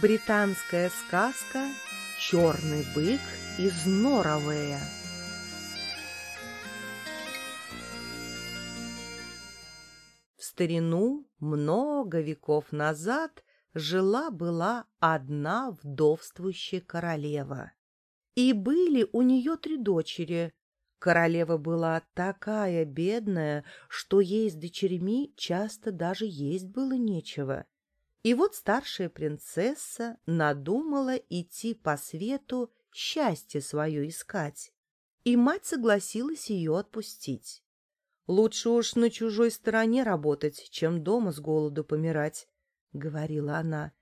Британская сказка «Черный бык из Норовея». В старину, много веков назад, жила-была одна вдовствующая королева. И были у нее три дочери. Королева была такая бедная, что ей с дочерьми часто даже есть было нечего. И вот старшая принцесса надумала идти по свету счастье свое искать. И мать согласилась ее отпустить. «Лучше уж на чужой стороне работать, чем дома с голоду помирать», — говорила она.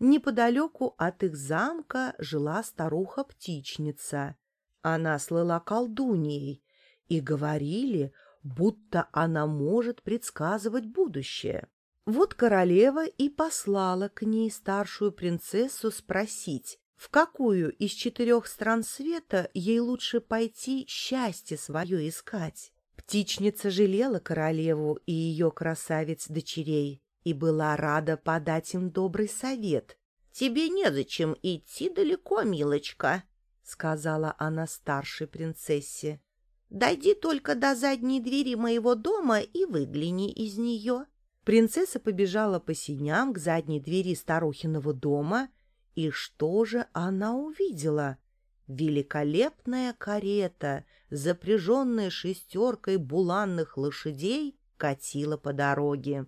Неподалеку от их замка жила старуха-птичница. Она слыла колдуньей, и говорили, будто она может предсказывать будущее. Вот королева и послала к ней старшую принцессу спросить, в какую из четырех стран света ей лучше пойти счастье свое искать. Птичница жалела королеву и ее красавиц-дочерей и была рада подать им добрый совет. «Тебе незачем идти далеко, милочка», — сказала она старшей принцессе. «Дойди только до задней двери моего дома и выгляни из нее». Принцесса побежала по синям к задней двери старухиного дома, и что же она увидела? Великолепная карета, запряженная шестеркой буланных лошадей, катила по дороге.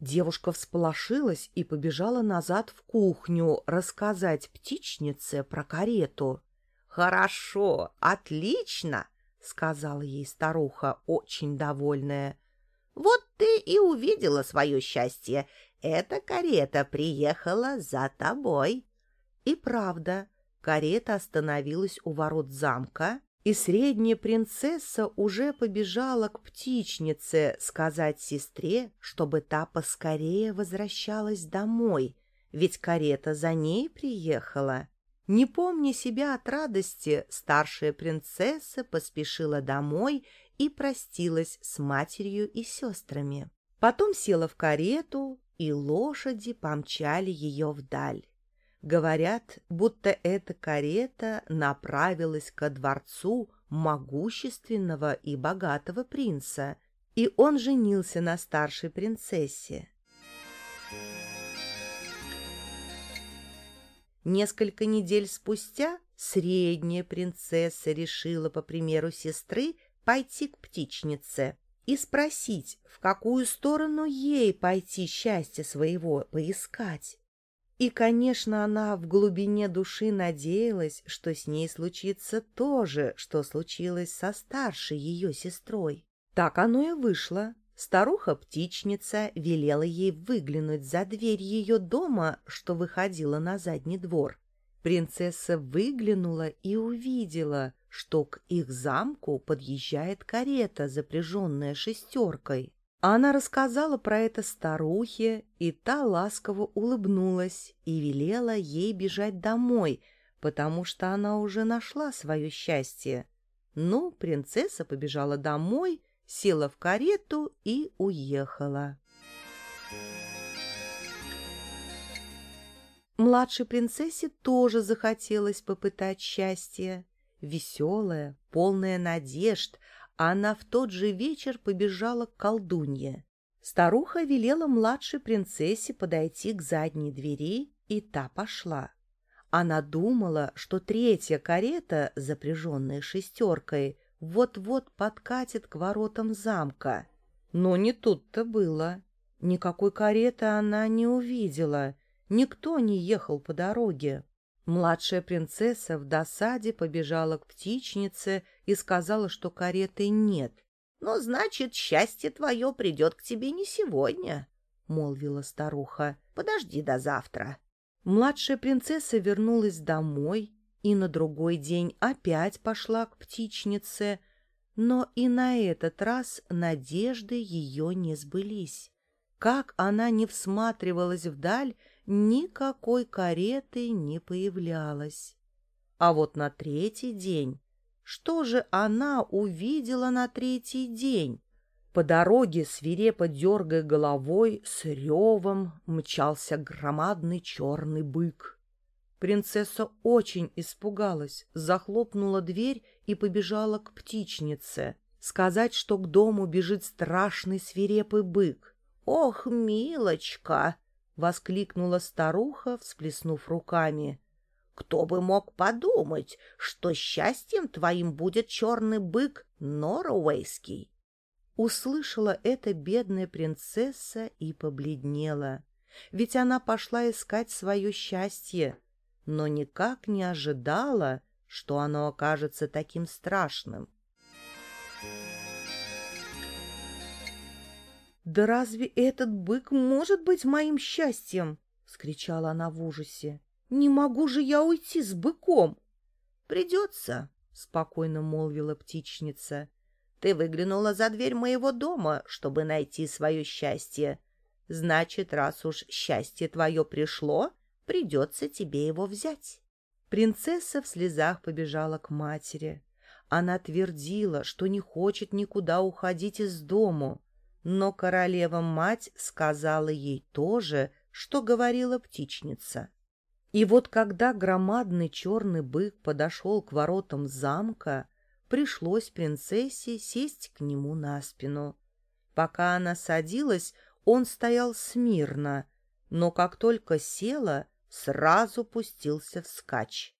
Девушка всполошилась и побежала назад в кухню рассказать птичнице про карету. «Хорошо, отлично!» — сказала ей старуха, очень довольная. Вот ты и увидела свое счастье. Эта карета приехала за тобой. И правда, карета остановилась у ворот замка, и средняя принцесса уже побежала к птичнице сказать сестре, чтобы та поскорее возвращалась домой, ведь карета за ней приехала. Не помня себя от радости, старшая принцесса поспешила домой и простилась с матерью и сестрами. Потом села в карету, и лошади помчали ее вдаль. Говорят, будто эта карета направилась ко дворцу могущественного и богатого принца, и он женился на старшей принцессе. Несколько недель спустя средняя принцесса решила, по примеру сестры, пойти к птичнице и спросить, в какую сторону ей пойти счастье своего поискать. И, конечно, она в глубине души надеялась, что с ней случится то же, что случилось со старшей ее сестрой. Так оно и вышло. Старуха-птичница велела ей выглянуть за дверь ее дома, что выходила на задний двор. Принцесса выглянула и увидела, что к их замку подъезжает карета, запряженная шестеркой. Она рассказала про это старухе, и та ласково улыбнулась и велела ей бежать домой, потому что она уже нашла свое счастье. Ну, принцесса побежала домой, села в карету и уехала. Младшей принцессе тоже захотелось попытать счастье. Веселая, полная надежд, она в тот же вечер побежала к колдунье. Старуха велела младшей принцессе подойти к задней двери, и та пошла. Она думала, что третья карета, запряженная шестеркой, вот-вот подкатит к воротам замка. Но не тут-то было. Никакой кареты она не увидела, никто не ехал по дороге. Младшая принцесса в досаде побежала к птичнице и сказала, что кареты нет. — Ну, значит, счастье твое придет к тебе не сегодня, — молвила старуха. — Подожди до завтра. Младшая принцесса вернулась домой и на другой день опять пошла к птичнице, но и на этот раз надежды ее не сбылись. Как она не всматривалась вдаль, никакой кареты не появлялось. А вот на третий день... Что же она увидела на третий день? По дороге, свирепо дергая головой, с ревом мчался громадный черный бык. Принцесса очень испугалась, захлопнула дверь и побежала к птичнице. Сказать, что к дому бежит страшный свирепый бык. «Ох, милочка!» — воскликнула старуха, всплеснув руками. «Кто бы мог подумать, что счастьем твоим будет черный бык Норуэйский?» Услышала это бедная принцесса и побледнела. Ведь она пошла искать свое счастье, но никак не ожидала, что оно окажется таким страшным. «Да разве этот бык может быть моим счастьем?» — вскричала она в ужасе. «Не могу же я уйти с быком!» «Придется», — спокойно молвила птичница. Ты выглянула за дверь моего дома, чтобы найти свое счастье. Значит, раз уж счастье твое пришло, придется тебе его взять. Принцесса в слезах побежала к матери. Она твердила, что не хочет никуда уходить из дому, но королева-мать сказала ей то же, что говорила птичница. И вот когда громадный черный бык подошел к воротам замка, пришлось принцессе сесть к нему на спину. Пока она садилась, он стоял смирно, но как только села, сразу пустился вскачь.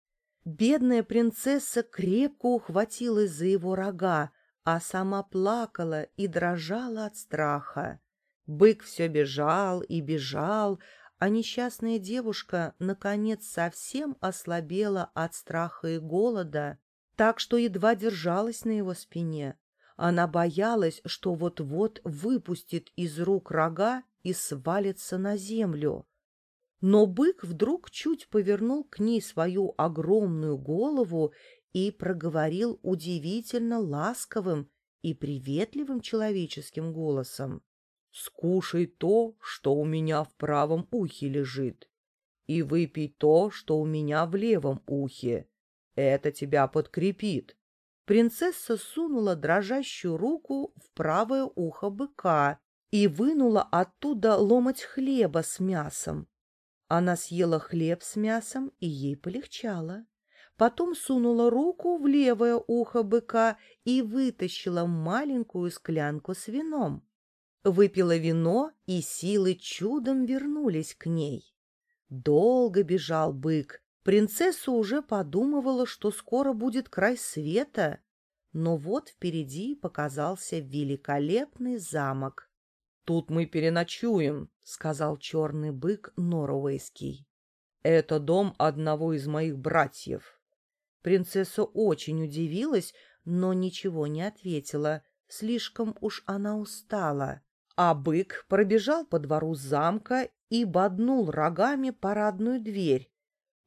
Бедная принцесса крепко ухватилась за его рога, а сама плакала и дрожала от страха. Бык все бежал и бежал, а несчастная девушка, наконец, совсем ослабела от страха и голода так что едва держалась на его спине. Она боялась, что вот-вот выпустит из рук рога и свалится на землю. Но бык вдруг чуть повернул к ней свою огромную голову и проговорил удивительно ласковым и приветливым человеческим голосом. «Скушай то, что у меня в правом ухе лежит, и выпей то, что у меня в левом ухе, это тебя подкрепит. Принцесса сунула дрожащую руку в правое ухо быка и вынула оттуда ломоть хлеба с мясом. Она съела хлеб с мясом, и ей полегчало. Потом сунула руку в левое ухо быка и вытащила маленькую склянку с вином. Выпила вино, и силы чудом вернулись к ней. Долго бежал бык, Принцесса уже подумывала, что скоро будет край света, но вот впереди показался великолепный замок. — Тут мы переночуем, — сказал черный бык Норуэйский. — Это дом одного из моих братьев. Принцесса очень удивилась, но ничего не ответила, слишком уж она устала. А бык пробежал по двору замка и боднул рогами парадную дверь,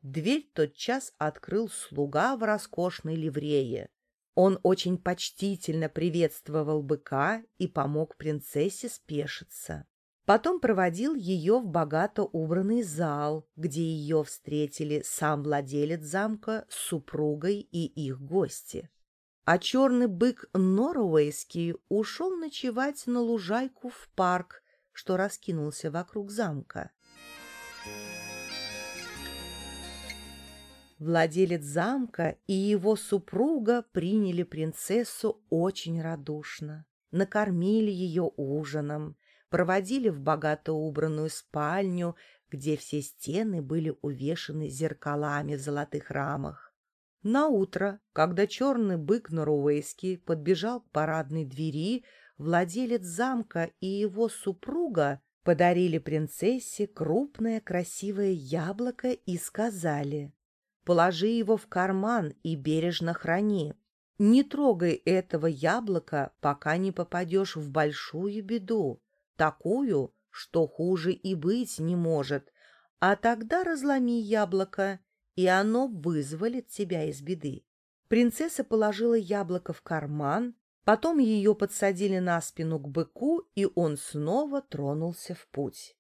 Дверь тотчас открыл слуга в роскошной ливрее. Он очень почтительно приветствовал быка и помог принцессе спешиться. Потом проводил ее в богато убранный зал, где ее встретили сам владелец замка с супругой и их гости. А черный бык Норуэйский ушел ночевать на лужайку в парк, что раскинулся вокруг замка. Владелец замка и его супруга приняли принцессу очень радушно, накормили ее ужином, проводили в богато убранную спальню, где все стены были увешаны зеркалами в золотых рамах. На утро, когда черный бык Норуэйский подбежал к парадной двери, владелец замка и его супруга подарили принцессе крупное красивое яблоко и сказали Положи его в карман и бережно храни. Не трогай этого яблока, пока не попадешь в большую беду, такую, что хуже и быть не может, а тогда разломи яблоко, и оно вызволит тебя из беды. Принцесса положила яблоко в карман, потом ее подсадили на спину к быку, и он снова тронулся в путь.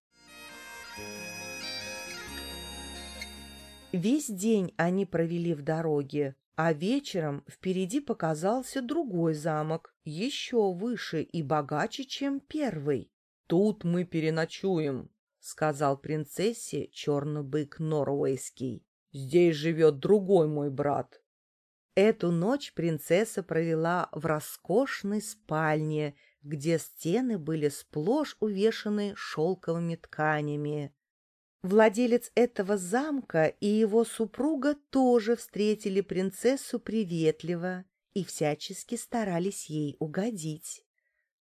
Весь день они провели в дороге, а вечером впереди показался другой замок, еще выше и богаче, чем первый. «Тут мы переночуем», — сказал принцессе черный бык Норвейский. Здесь живет другой мой брат. Эту ночь принцесса провела в роскошной спальне, где стены были сплошь увешаны шелковыми тканями. Владелец этого замка и его супруга тоже встретили принцессу приветливо и всячески старались ей угодить.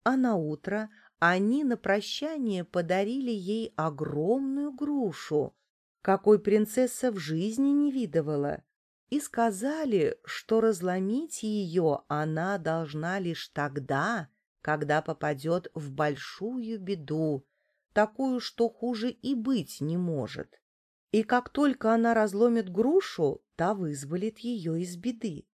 А на утро они на прощание подарили ей огромную грушу, какой принцесса в жизни не видывала, и сказали, что разломить ее она должна лишь тогда, когда попадет в большую беду, такую, что хуже и быть не может. И как только она разломит грушу, та вызволит ее из беды.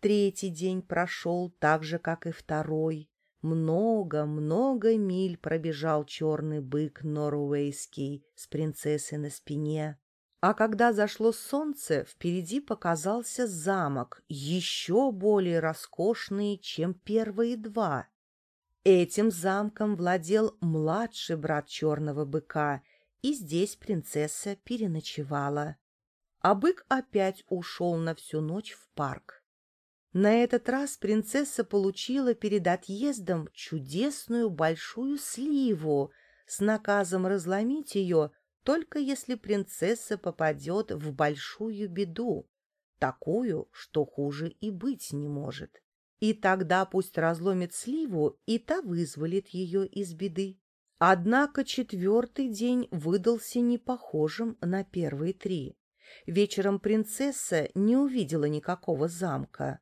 Третий день прошел так же, как и второй. Много-много миль пробежал черный бык Норуэйский с принцессой на спине. А когда зашло солнце, впереди показался замок, еще более роскошный, чем первые два. Этим замком владел младший брат черного быка, и здесь принцесса переночевала. А бык опять ушел на всю ночь в парк. На этот раз принцесса получила перед отъездом чудесную большую сливу с наказом разломить ее, только если принцесса попадет в большую беду, такую, что хуже и быть не может. И тогда пусть разломит сливу, и та вызволит ее из беды. Однако четвертый день выдался не похожим на первые три. Вечером принцесса не увидела никакого замка.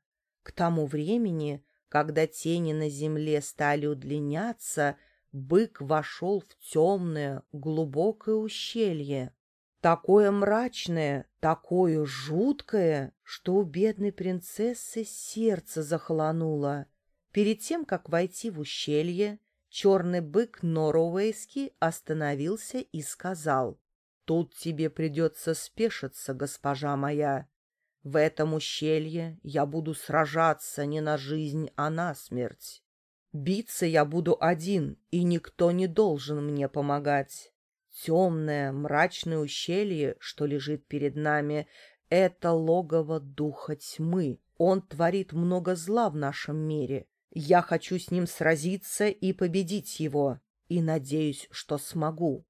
К тому времени, когда тени на земле стали удлиняться, бык вошел в темное, глубокое ущелье. Такое мрачное, такое жуткое, что у бедной принцессы сердце захолонуло. Перед тем, как войти в ущелье, черный бык Норуэйский остановился и сказал, «Тут тебе придется спешиться, госпожа моя. В этом ущелье я буду сражаться не на жизнь, а на смерть. Биться я буду один, и никто не должен мне помогать. Темное, мрачное ущелье, что лежит перед нами, — это логово духа тьмы. Он творит много зла в нашем мире. Я хочу с ним сразиться и победить его, и надеюсь, что смогу.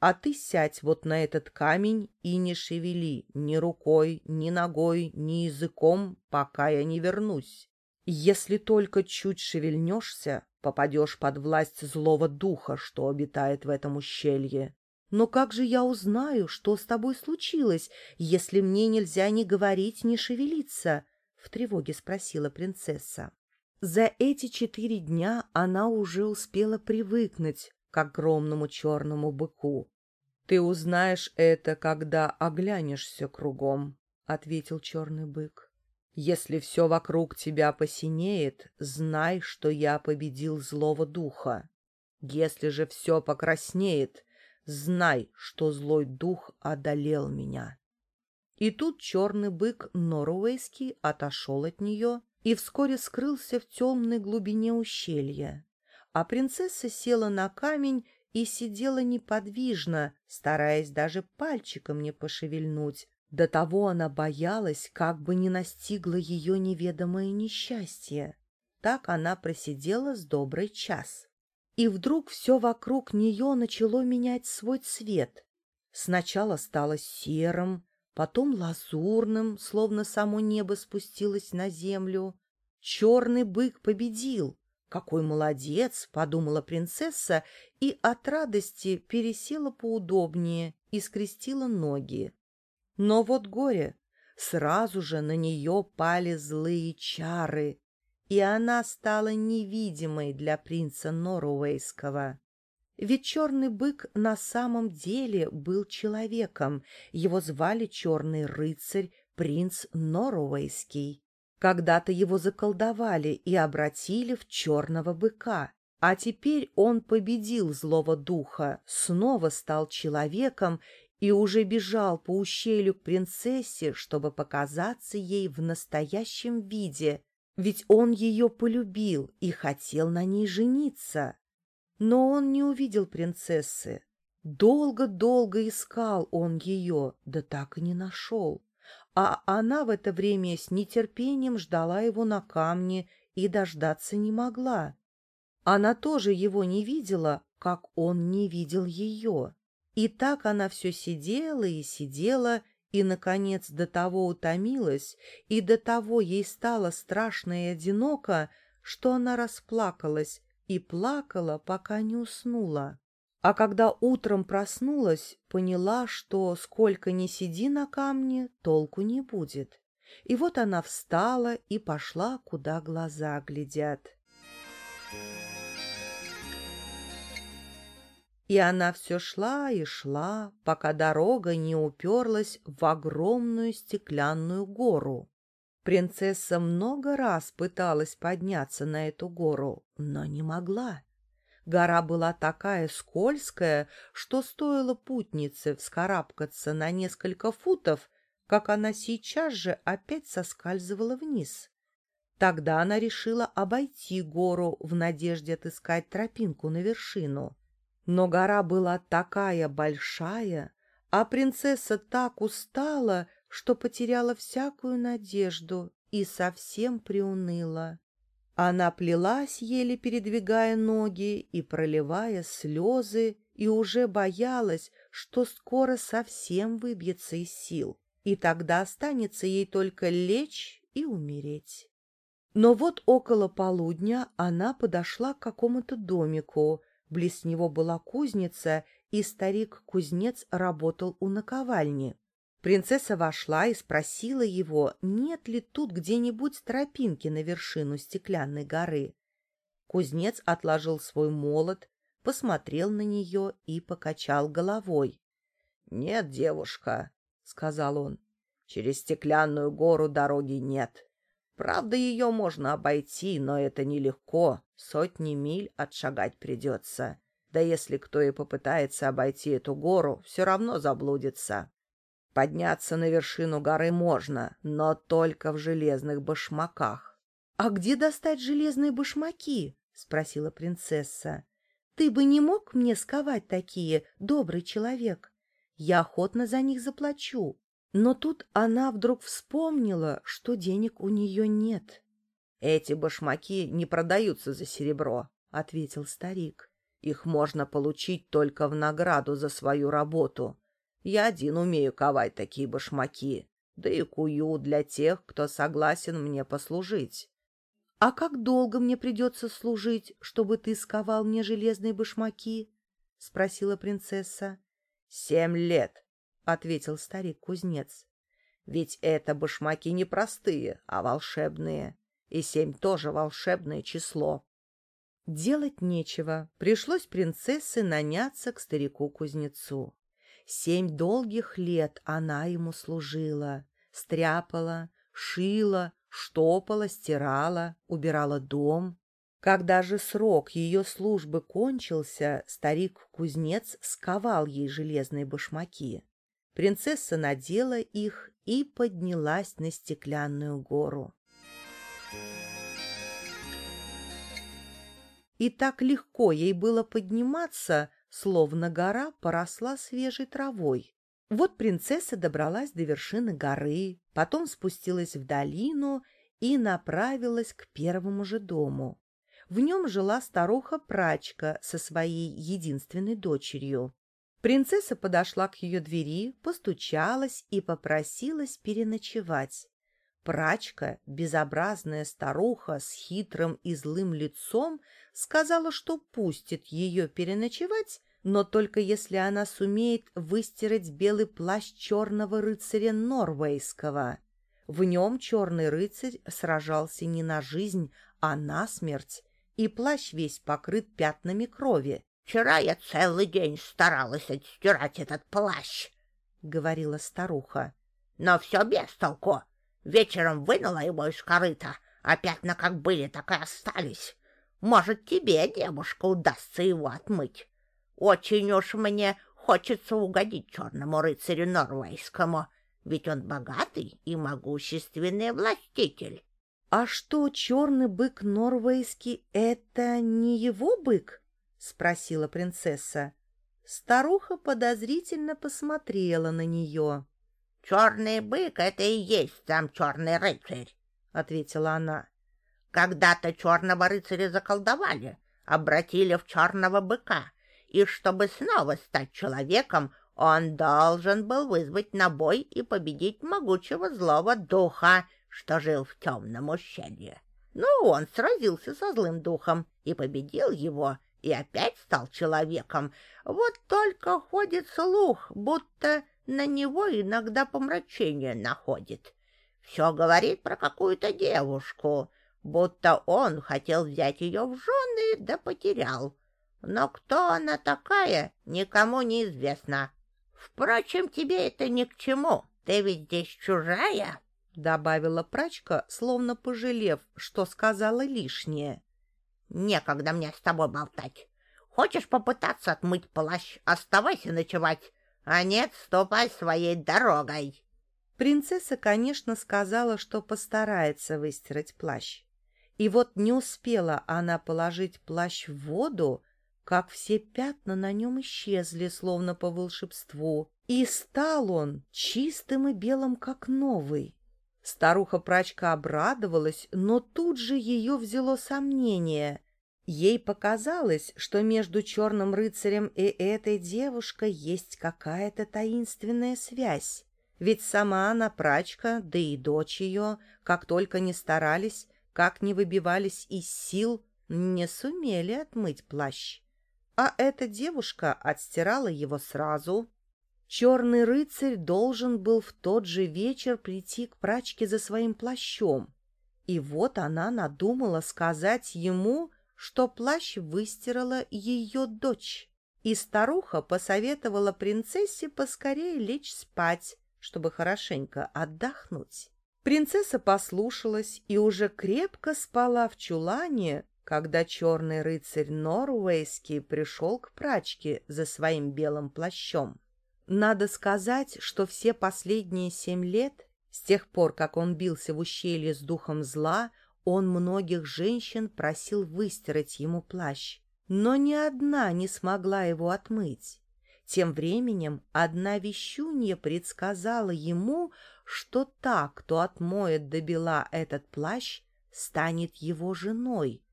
А ты сядь вот на этот камень и не шевели ни рукой, ни ногой, ни языком, пока я не вернусь. Если только чуть шевельнешься, попадешь под власть злого духа, что обитает в этом ущелье. Но как же я узнаю, что с тобой случилось, если мне нельзя ни говорить, ни шевелиться? — в тревоге спросила принцесса. За эти четыре дня она уже успела привыкнуть к огромному черному быку. — Ты узнаешь это, когда оглянешься кругом, — ответил черный бык. Если все вокруг тебя посинеет, знай, что я победил злого духа. Если же все покраснеет, знай, что злой дух одолел меня. И тут черный бык Норуэйский отошел от нее и вскоре скрылся в темной глубине ущелья. А принцесса села на камень и сидела неподвижно, стараясь даже пальчиком не пошевельнуть, до того она боялась, как бы не настигло ее неведомое несчастье. Так она просидела с добрый час. И вдруг все вокруг нее начало менять свой цвет. Сначала стало серым, потом лазурным, словно само небо спустилось на землю. Черный бык победил. «Какой молодец!» — подумала принцесса и от радости пересела поудобнее и скрестила ноги. Но вот горе, сразу же на нее пали злые чары, и она стала невидимой для принца Норуэйского. Ведь черный бык на самом деле был человеком, его звали черный рыцарь, принц Норуэйский. Когда-то его заколдовали и обратили в черного быка. А теперь он победил злого духа, снова стал человеком и уже бежал по ущелью к принцессе, чтобы показаться ей в настоящем виде, ведь он ее полюбил и хотел на ней жениться. Но он не увидел принцессы. Долго-долго искал он ее, да так и не нашел. А она в это время с нетерпением ждала его на камне и дождаться не могла. Она тоже его не видела, как он не видел ее. И так она все сидела и сидела, и, наконец, до того утомилась, и до того ей стало страшно и одиноко, что она расплакалась и плакала, пока не уснула. А когда утром проснулась, поняла, что сколько ни сиди на камне, толку не будет. И вот она встала и пошла, куда глаза глядят. И она все шла и шла, пока дорога не уперлась в огромную стеклянную гору. Принцесса много раз пыталась подняться на эту гору, но не могла. Гора была такая скользкая, что стоило путнице вскарабкаться на несколько футов, как она сейчас же опять соскальзывала вниз. Тогда она решила обойти гору в надежде отыскать тропинку на вершину. Но гора была такая большая, а принцесса так устала, что потеряла всякую надежду и совсем приуныла. Она плелась, еле передвигая ноги и проливая слезы, и уже боялась, что скоро совсем выбьется из сил, и тогда останется ей только лечь и умереть. Но вот около полудня она подошла к какому-то домику, близ него была кузница, и старик-кузнец работал у наковальни. Принцесса вошла и спросила его, нет ли тут где-нибудь тропинки на вершину стеклянной горы. Кузнец отложил свой молот, посмотрел на нее и покачал головой. — Нет, девушка, — сказал он, — через стеклянную гору дороги нет. Правда, ее можно обойти, но это нелегко, сотни миль отшагать придется. Да если кто и попытается обойти эту гору, все равно заблудится. Подняться на вершину горы можно, но только в железных башмаках. — А где достать железные башмаки? — спросила принцесса. — Ты бы не мог мне сковать такие, добрый человек? Я охотно за них заплачу. Но тут она вдруг вспомнила, что денег у нее нет. — Эти башмаки не продаются за серебро, — ответил старик. — Их можно получить только в награду за свою работу. Я один умею ковать такие башмаки, да и кую для тех, кто согласен мне послужить. — А как долго мне придется служить, чтобы ты сковал мне железные башмаки? — спросила принцесса. — Семь лет, — ответил старик-кузнец. — Ведь это башмаки не простые, а волшебные, и семь тоже волшебное число. Делать нечего, пришлось принцессе наняться к старику-кузнецу. Семь долгих лет она ему служила, стряпала, шила, штопала, стирала, убирала дом. Когда же срок ее службы кончился, старик-кузнец сковал ей железные башмаки. Принцесса надела их и поднялась на стеклянную гору. И так легко ей было подниматься, словно гора поросла свежей травой. Вот принцесса добралась до вершины горы, потом спустилась в долину и направилась к первому же дому. В нем жила старуха-прачка со своей единственной дочерью. Принцесса подошла к ее двери, постучалась и попросилась переночевать. Прачка, безобразная старуха с хитрым и злым лицом, сказала, что пустит ее переночевать, но только если она сумеет выстирать белый плащ черного рыцаря Норвейского. В нем черный рыцарь сражался не на жизнь, а на смерть, и плащ весь покрыт пятнами крови. — Вчера я целый день старалась отстирать этот плащ, — говорила старуха. — Но все без толку. Вечером вынула его из корыта, а пятна как были, так и остались. Может, тебе, девушка, удастся его отмыть. Очень уж мне хочется угодить черному рыцарю Норвейскому, ведь он богатый и могущественный властитель. — А что, черный бык Норвейский — это не его бык? — спросила принцесса. Старуха подозрительно посмотрела на нее. Черный бык — это и есть сам черный рыцарь, — ответила она. Когда-то черного рыцаря заколдовали, обратили в черного быка, и чтобы снова стать человеком, он должен был вызвать на бой и победить могучего злого духа, что жил в темном ущелье. Ну, он сразился со злым духом и победил его, и опять стал человеком. Вот только ходит слух, будто на него иногда помрачение находит. Все говорит про какую-то девушку, будто он хотел взять ее в жены, да потерял. Но кто она такая, никому не известно. Впрочем, тебе это ни к чему, ты ведь здесь чужая добавила прачка, словно пожалев, что сказала лишнее. Некогда мне с тобой болтать. Хочешь попытаться отмыть плащ, оставайся ночевать, а нет, ступай своей дорогой. Принцесса, конечно, сказала, что постарается выстирать плащ. И вот не успела она положить плащ в воду, как все пятна на нем исчезли, словно по волшебству, и стал он чистым и белым, как новый. Старуха-прачка обрадовалась, но тут же ее взяло сомнение. Ей показалось, что между черным рыцарем и этой девушкой есть какая-то таинственная связь. Ведь сама она прачка, да и дочь ее, как только не старались, как не выбивались из сил, не сумели отмыть плащ. А эта девушка отстирала его сразу, Черный рыцарь должен был в тот же вечер прийти к прачке за своим плащом. И вот она надумала сказать ему, что плащ выстирала ее дочь. И старуха посоветовала принцессе поскорее лечь спать, чтобы хорошенько отдохнуть. Принцесса послушалась и уже крепко спала в чулане, когда черный рыцарь Норвейский пришел к прачке за своим белым плащом. Надо сказать, что все последние семь лет, с тех пор, как он бился в ущелье с духом зла, он многих женщин просил выстирать ему плащ, но ни одна не смогла его отмыть. Тем временем одна вещунья предсказала ему, что та, кто отмоет до бела этот плащ, станет его женой.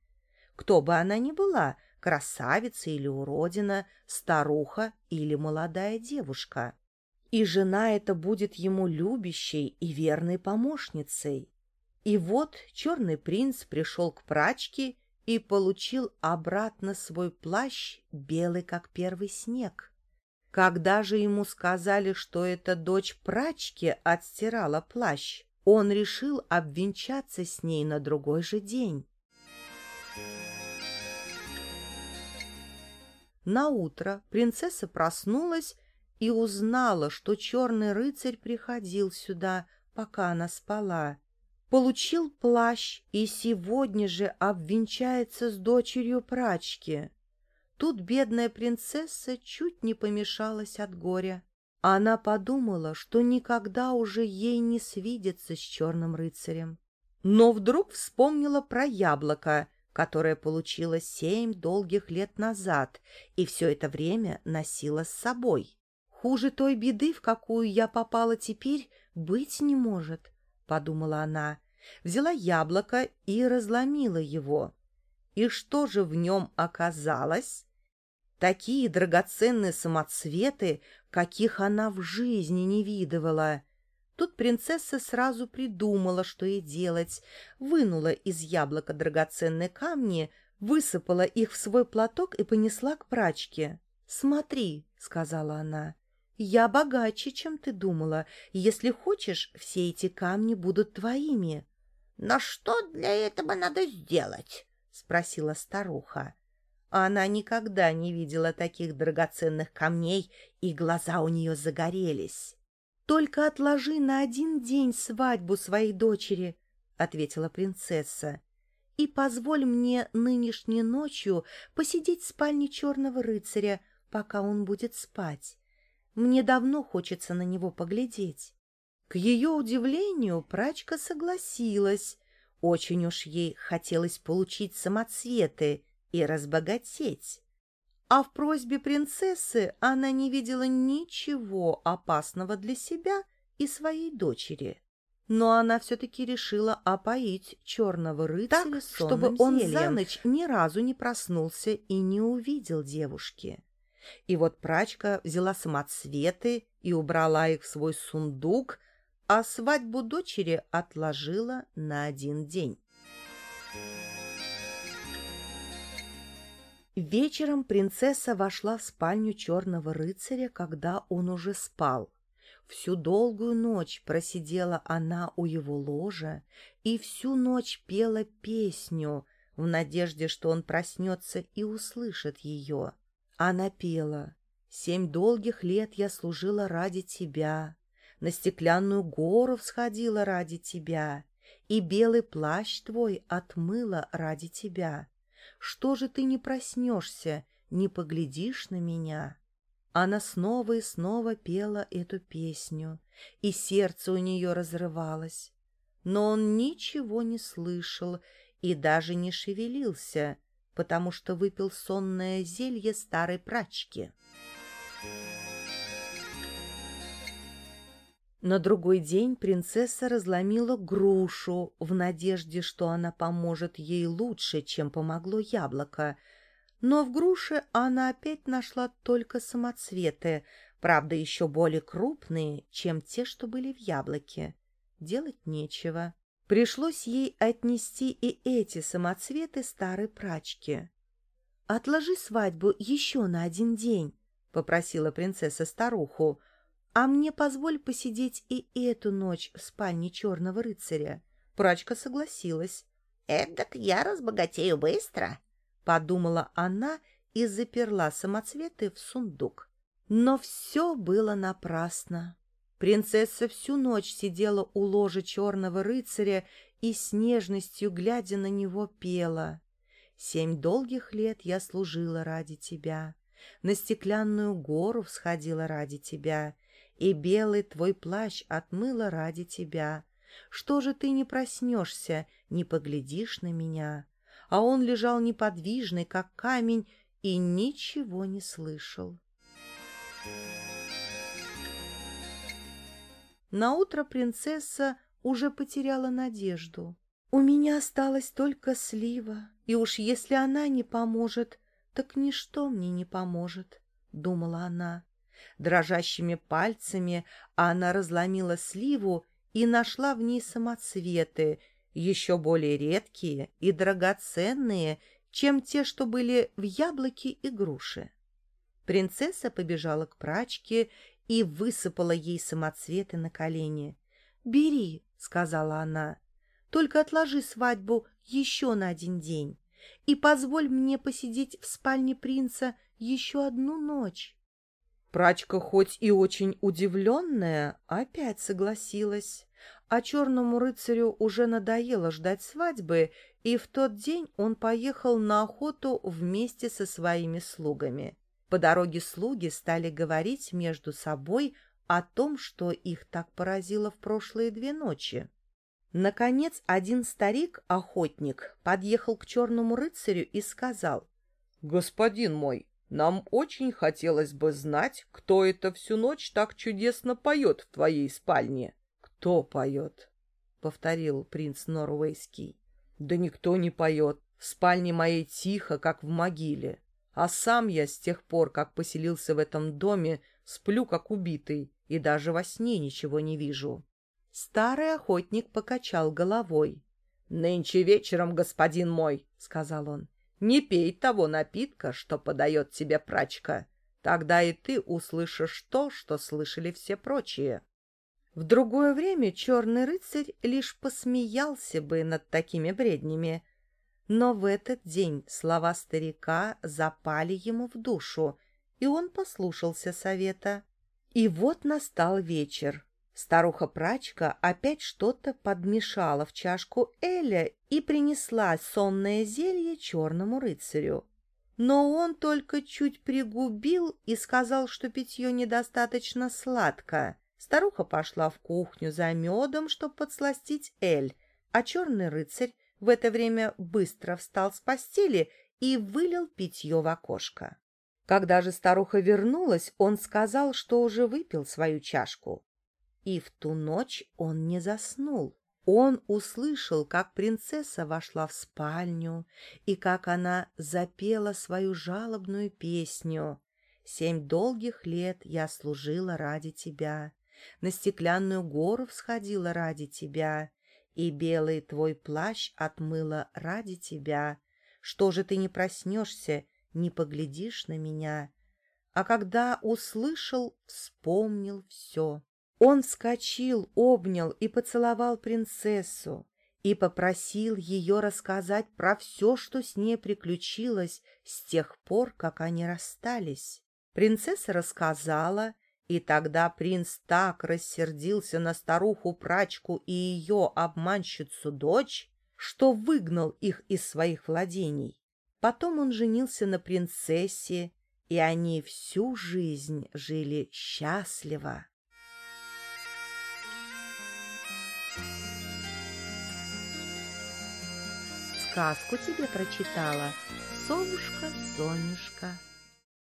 Кто бы она ни была, красавица или уродина, старуха или молодая девушка. И жена эта будет ему любящей и верной помощницей. И вот черный принц пришел к прачке и получил обратно свой плащ, белый, как первый снег. Когда же ему сказали, что эта дочь прачки отстирала плащ, он решил обвенчаться с ней на другой же день. На утро принцесса проснулась и узнала, что черный рыцарь приходил сюда, пока она спала. Получил плащ и сегодня же обвенчается с дочерью прачки. Тут бедная принцесса чуть не помешалась от горя. Она подумала, что никогда уже ей не свидится с черным рыцарем. Но вдруг вспомнила про яблоко которое получила семь долгих лет назад и все это время носила с собой. Хуже той беды, в какую я попала теперь, быть не может, — подумала она. Взяла яблоко и разломила его. И что же в нем оказалось? Такие драгоценные самоцветы, каких она в жизни не видывала — Тут принцесса сразу придумала, что ей делать, вынула из яблока драгоценные камни, высыпала их в свой платок и понесла к прачке. «Смотри», — сказала она, — «я богаче, чем ты думала, если хочешь, все эти камни будут твоими». «Но что для этого надо сделать?» — спросила старуха. Она никогда не видела таких драгоценных камней, и глаза у нее загорелись. «Только отложи на один день свадьбу своей дочери», — ответила принцесса, «и позволь мне нынешней ночью посидеть в спальне черного рыцаря, пока он будет спать. Мне давно хочется на него поглядеть». К ее удивлению прачка согласилась. Очень уж ей хотелось получить самоцветы и разбогатеть. А в просьбе принцессы она не видела ничего опасного для себя и своей дочери. Но она все-таки решила опоить черного рыцаря так, чтобы он зельем. за ночь ни разу не проснулся и не увидел девушки. И вот прачка взяла самоцветы и убрала их в свой сундук, а свадьбу дочери отложила на один день. Вечером принцесса вошла в спальню черного рыцаря, когда он уже спал. Всю долгую ночь просидела она у его ложа и всю ночь пела песню в надежде, что он проснется и услышит ее. Она пела «Семь долгих лет я служила ради тебя, на стеклянную гору всходила ради тебя, и белый плащ твой отмыла ради тебя. Что же ты не проснешься, не поглядишь на меня?» Она снова и снова пела эту песню, и сердце у нее разрывалось. Но он ничего не слышал и даже не шевелился, потому что выпил сонное зелье старой прачки. На другой день принцесса разломила грушу в надежде, что она поможет ей лучше, чем помогло яблоко, но в груше она опять нашла только самоцветы, правда, еще более крупные, чем те, что были в яблоке. Делать нечего. Пришлось ей отнести и эти самоцветы старой прачке. — Отложи свадьбу еще на один день, — попросила принцесса старуху, — а мне позволь посидеть и эту ночь в спальне черного рыцаря. Прачка согласилась. — Эдак я разбогатею быстро, подумала она и заперла самоцветы в сундук. Но все было напрасно. Принцесса всю ночь сидела у ложа черного рыцаря и с нежностью, глядя на него, пела. «Семь долгих лет я служила ради тебя, на стеклянную гору всходила ради тебя, и белый твой плащ отмыла ради тебя. Что же ты не проснешься, не поглядишь на меня?» а он лежал неподвижный, как камень, и ничего не слышал. Наутро принцесса уже потеряла надежду. «У меня осталась только слива, и уж если она не поможет, так ничто мне не поможет», — думала она. Дрожащими пальцами она разломила сливу и нашла в ней самоцветы — еще более редкие и драгоценные, чем те, что были в яблоке и груше. Принцесса побежала к прачке и высыпала ей самоцветы на колени. «Бери», — сказала она, — «только отложи свадьбу еще на один день и позволь мне посидеть в спальне принца еще одну ночь». Прачка, хоть и очень удивленная, опять согласилась а черному рыцарю уже надоело ждать свадьбы, и в тот день он поехал на охоту вместе со своими слугами. По дороге слуги стали говорить между собой о том, что их так поразило в прошлые две ночи. Наконец один старик-охотник подъехал к черному рыцарю и сказал, «Господин мой, нам очень хотелось бы знать, кто это всю ночь так чудесно поет в твоей спальне». «Кто поет?» — повторил принц Норвейский. «Да никто не поет. В спальне моей тихо, как в могиле. А сам я с тех пор, как поселился в этом доме, сплю, как убитый, и даже во сне ничего не вижу». Старый охотник покачал головой. «Нынче вечером, господин мой», — сказал он, — «не пей того напитка, что подает тебе прачка. Тогда и ты услышишь то, что слышали все прочие». В другое время черный рыцарь лишь посмеялся бы над такими бреднями, но в этот день слова старика запали ему в душу, и он послушался совета. И вот настал вечер. Старуха-прачка опять что-то подмешала в чашку Эля и принесла сонное зелье черному рыцарю. Но он только чуть пригубил и сказал, что питье недостаточно сладко. Старуха пошла в кухню за медом, чтобы подсластить Эль, а черный рыцарь в это время быстро встал с постели и вылил питье в окошко. Когда же старуха вернулась, он сказал, что уже выпил свою чашку. И в ту ночь он не заснул. Он услышал, как принцесса вошла в спальню и как она запела свою жалобную песню. «Семь долгих лет я служила ради тебя, на стеклянную гору всходила ради тебя, и белый твой плащ отмыла ради тебя. Что же ты не проснешься, не поглядишь на меня?» А когда услышал, вспомнил все. Он вскочил, обнял и поцеловал принцессу и попросил ее рассказать про все, что с ней приключилось с тех пор, как они расстались. Принцесса рассказала, и тогда принц так рассердился на старуху-прачку и ее обманщицу-дочь, что выгнал их из своих владений. Потом он женился на принцессе, и они всю жизнь жили счастливо. Сказку тебе прочитала совушка Сонюшка.